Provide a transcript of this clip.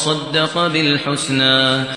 وصدق بالحسنى